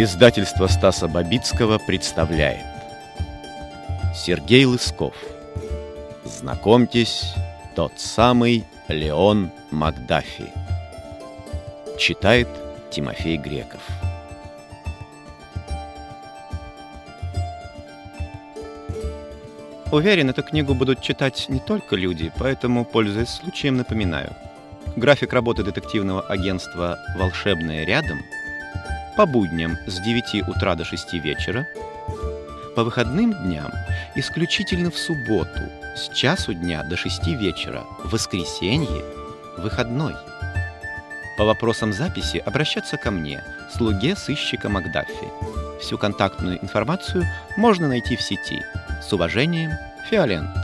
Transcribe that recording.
Издательство Стаса Бабицкого представляет. Сергей Лысков. Знакомьтесь, тот самый Леон Макдафи. Читает Тимофей Греков. Уверен, эту книгу будут читать не только люди, поэтому, пользуясь случаем, напоминаю. График работы детективного агентства «Волшебное рядом» по будням с 9 утра до 6 вечера, по выходным дням исключительно в субботу с часу дня до 6 вечера, в воскресенье – выходной. По вопросам записи обращаться ко мне, слуге сыщика Макдаффи. Всю контактную информацию можно найти в сети – с уважением, Фиолент.